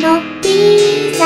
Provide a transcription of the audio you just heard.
のピザ」